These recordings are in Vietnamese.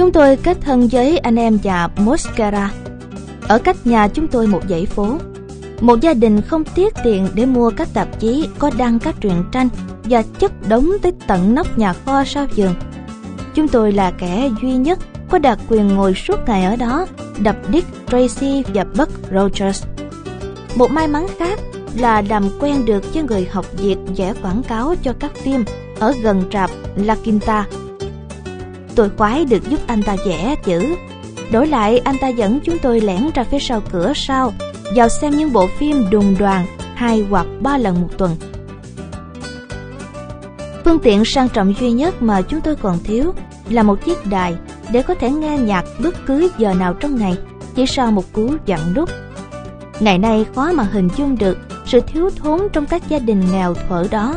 Chúng tôi kết thân với anh em nhà Moscara. Ở cách nhà chúng tôi một dãy phố. Một gia đình không tiếc tiền để mua các tạp chí có đăng các truyện tranh và chất đống tới tận nóc nhà kho sau giường. Chúng tôi là kẻ duy nhất có đặc quyền ngồi suốt ngày ở đó, đập Dick Tracy và Buck Rogers. Một may mắn khác là làm quen được với người học việc vẽ quảng cáo cho các phim ở gần trạp La Quinta. Tôi khoái được giúp anh ta vẽ chữ. Đổi lại, anh ta dẫn chúng tôi lẻn ra phía sau cửa sau, vào xem những bộ phim đùng đoàn hai hoặc ba lần một tuần. Phương tiện sang trọng duy nhất mà chúng tôi còn thiếu là một chiếc đài để có thể nghe nhạc bất cứ giờ nào trong ngày, chỉ sau một cú dặn đúc. Ngày nay khó mà hình dung được sự thiếu thốn trong các gia đình nghèo thuở đó.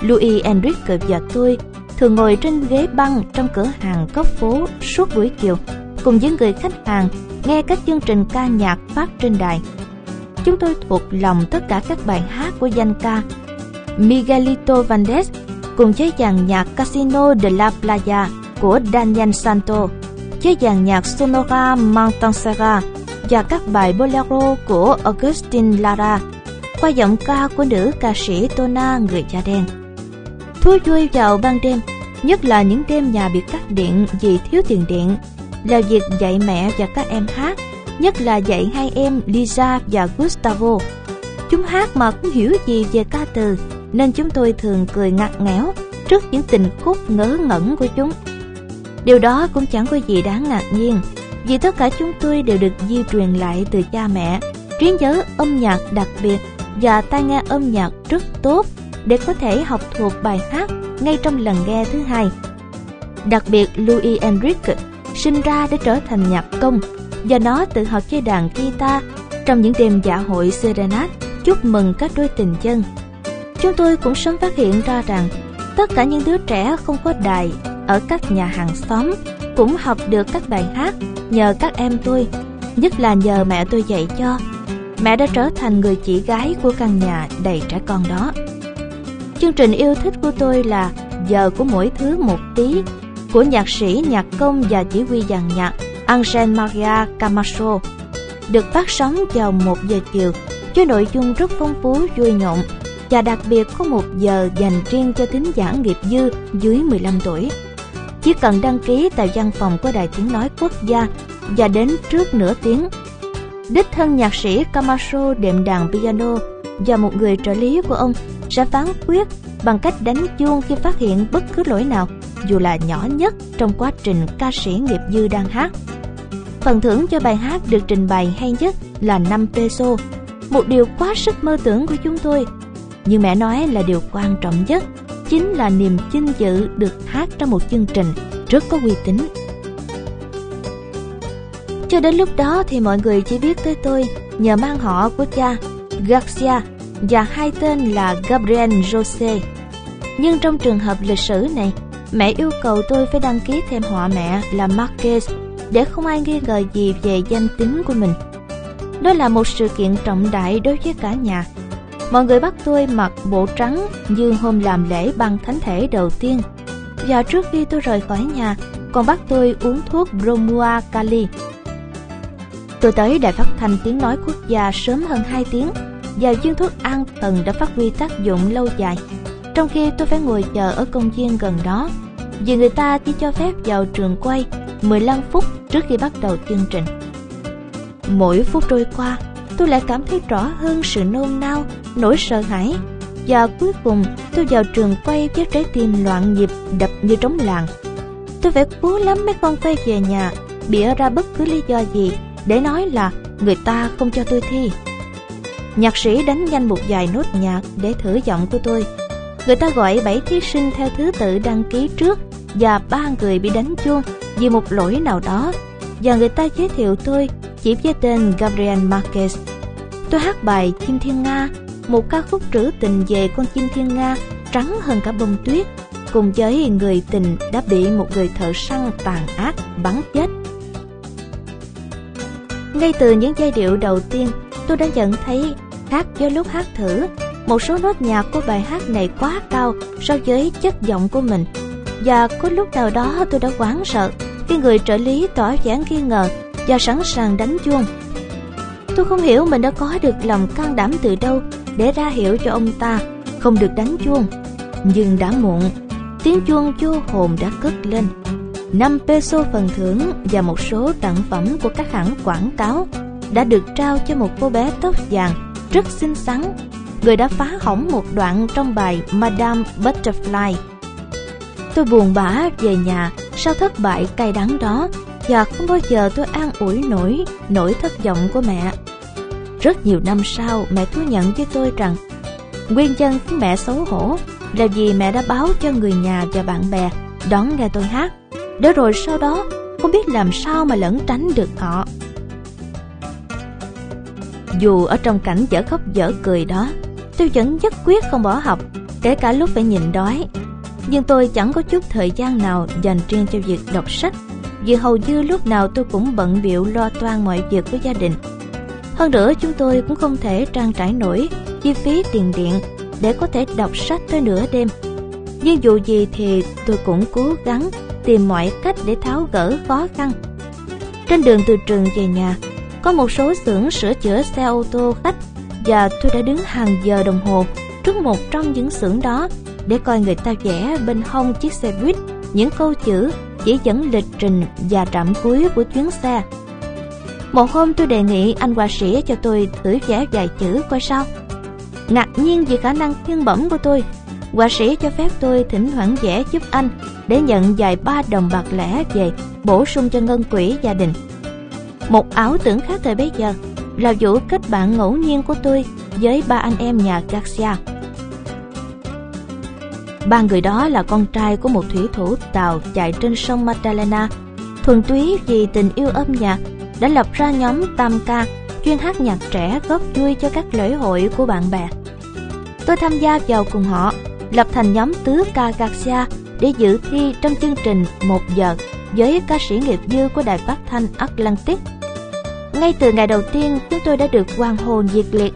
Louis Enrique và tôi thường ngồi trên ghế băng trong cửa hàng góc phố suốt buổi chiều cùng với người khách hàng nghe các chương trình ca nhạc phát trên đài. Chúng tôi thuộc lòng tất cả các bài hát của danh ca Miguelito Vandes cùng với dàn nhạc Casino de la Playa của Daniel Santo, với dàn nhạc Sonora Montansera và các bài bolero của Augustin Lara qua giọng ca của nữ ca sĩ Tona người da đen. Thú vui vào ban đêm, nhất là những đêm nhà bị cắt điện vì thiếu tiền điện, là việc dạy mẹ và các em hát, nhất là dạy hai em Lisa và Gustavo. Chúng hát mà không hiểu gì về ca từ, nên chúng tôi thường cười ngặt nghẽo trước những tình khúc ngớ ngẩn của chúng. Điều đó cũng chẳng có gì đáng ngạc nhiên, vì tất cả chúng tôi đều được di truyền lại từ cha mẹ, trí nhớ âm nhạc đặc biệt và tai nghe âm nhạc rất tốt để có thể học thuộc bài hát ngay trong lần nghe thứ hai. Đặc biệt Louis Enrique sinh ra để trở thành nhạc công và nó tự học chơi đàn guitar trong những đêm dạ hội serenade chúc mừng các đôi tình chân. Chúng tôi cũng sớm phát hiện ra rằng tất cả những đứa trẻ không có đài ở các nhà hàng xóm cũng học được các bài hát nhờ các em tôi, nhất là nhờ mẹ tôi dạy cho. Mẹ đã trở thành người chị gái của căn nhà đầy trẻ con đó. Chương trình yêu thích của tôi là giờ của mỗi thứ một tí, của nhạc sĩ, nhạc công và chỉ huy dàn nhạc Angel Maria Camacho, được phát sóng vào một giờ chiều với nội dung rất phong phú, vui nhộn và đặc biệt có một giờ dành riêng cho thính giả nghiệp dư dưới 15 tuổi. Chỉ cần đăng ký tại văn phòng của Đài Tiếng Nói Quốc gia và đến trước nửa tiếng. Đích thân nhạc sĩ Camacho đệm đàn piano và một người trợ lý của ông sẽ phán quyết bằng cách đánh chuông khi phát hiện bất cứ lỗi nào, dù là nhỏ nhất trong quá trình ca sĩ nghiệp dư đang hát. Phần thưởng cho bài hát được trình bày hay nhất là 5 peso, một điều quá sức mơ tưởng của chúng tôi. Nhưng mẹ nói là điều quan trọng nhất chính là niềm vinh dự được hát trong một chương trình rất có uy tín. Cho đến lúc đó thì mọi người chỉ biết tới tôi nhờ mang họ của cha Garcia và hai tên là Gabriel Jose. Nhưng trong trường hợp lịch sử này, mẹ yêu cầu tôi phải đăng ký thêm họ mẹ là Marquez để không ai nghi ngờ gì về danh tính của mình. Đó là một sự kiện trọng đại đối với cả nhà. Mọi người bắt tôi mặc bộ trắng như hôm làm lễ băng thánh thể đầu tiên. Và trước khi tôi rời khỏi nhà, còn bắt tôi uống thuốc Bromua Kali. Tôi tới đài phát thanh tiếng nói quốc gia sớm hơn 2 tiếng và chiến thuốc an thần đã phát huy tác dụng lâu dài. Trong khi tôi phải ngồi chờ ở công viên gần đó, vì người ta chỉ cho phép vào trường quay 15 phút trước khi bắt đầu chương trình. Mỗi phút trôi qua, tôi lại cảm thấy rõ hơn sự nôn nao, nỗi sợ hãi. Và cuối cùng tôi vào trường quay với trái tim loạn nhịp đập như trống làng. Tôi phải cố lắm mấy con quay về nhà, bịa ra bất cứ lý do gì để nói là người ta không cho tôi thi. Nhạc sĩ đánh nhanh một vài nốt nhạc để thử giọng của tôi. Người ta gọi bảy thí sinh theo thứ tự đăng ký trước và ba người bị đánh chuông vì một lỗi nào đó. Và người ta giới thiệu tôi chỉ với tên Gabriel Marquez. Tôi hát bài Chim Thiên Nga, một ca khúc trữ tình về con chim thiên nga trắng hơn cả bông tuyết, cùng với người tình đã bị một người thợ săn tàn ác bắn chết. Ngay từ những giai điệu đầu tiên, tôi đã nhận thấy khác với lúc hát thử, một số nốt nhạc của bài hát này quá cao so với chất giọng của mình. Và có lúc nào đó tôi đã hoảng sợ Khi người trợ lý tỏ vẻ nghi ngờ và sẵn sàng đánh chuông. Tôi không hiểu mình đã có được lòng can đảm từ đâu để ra hiệu cho ông ta không được đánh chuông. Nhưng đã muộn, tiếng chuông vô hồn đã cất lên. 5 peso phần thưởng và một số tặng phẩm của các hãng quảng cáo đã được trao cho một cô bé tóc vàng, rất xinh xắn người đã phá hỏng một đoạn trong bài Madame Butterfly. Tôi buồn bã về nhà, sau thất bại cay đắng đó, và không bao giờ tôi an ủi nổi nỗi thất vọng của mẹ. Rất nhiều năm sau, mẹ thú nhận với tôi rằng, nguyên nhân khiến mẹ xấu hổ là vì mẹ đã báo cho người nhà và bạn bè đón nghe tôi hát để rồi sau đó, không biết làm sao mà lẩn tránh được họ dù ở trong cảnh dở khóc dở cười đó, tôi vẫn nhất quyết không bỏ học, kể cả lúc phải nhịn đói. Nhưng tôi chẳng có chút thời gian nào dành riêng cho việc đọc sách, vì hầu như lúc nào tôi cũng bận biệu lo toan mọi việc của gia đình. Hơn nữa, chúng tôi cũng không thể trang trải nổi chi phí tiền điện để có thể đọc sách tới nửa đêm. Nhưng dù gì thì tôi cũng cố gắng tìm mọi cách để tháo gỡ khó khăn. Trên đường từ trường về nhà có một số xưởng sửa chữa xe ô tô khách và tôi đã đứng hàng giờ đồng hồ trước một trong những xưởng đó để coi người ta vẽ bên hông chiếc xe buýt những câu chữ chỉ dẫn lịch trình và trạm cuối của chuyến xe. Một hôm tôi đề nghị anh họa sĩ cho tôi thử vẽ vài chữ coi sao. Ngạc nhiên vì khả năng thiên bẩm của tôi, họa sĩ cho phép tôi thỉnh thoảng vẽ giúp anh để nhận vài ba đồng bạc lẻ về bổ sung cho ngân quỹ gia đình. Một ảo tưởng khác thời bấy giờ là vụ kết bạn ngẫu nhiên của tôi với ba anh em nhà Garcia. Ba người đó là con trai của một thủy thủ tàu chạy trên sông Magdalena. Thuần túy vì tình yêu âm nhạc đã lập ra nhóm tam ca chuyên hát nhạc trẻ góp vui cho các lễ hội của bạn bè. Tôi tham gia vào cùng họ, lập thành nhóm tứ ca Garcia để dự thi trong chương trình một giờ với ca sĩ nghiệp dư của đài phát thanh Atlantic ngay từ ngày đầu tiên, chúng tôi đã được quan hồn nhiệt liệt,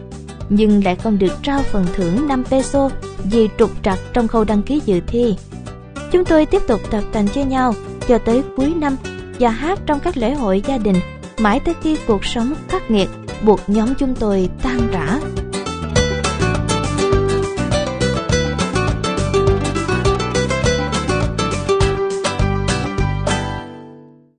nhưng lại không được trao phần thưởng 5 peso vì trục trặc trong khâu đăng ký dự thi. Chúng tôi tiếp tục tập tành cho nhau cho tới cuối năm và hát trong các lễ hội gia đình mãi tới khi cuộc sống khắc nghiệt buộc nhóm chúng tôi tan rã.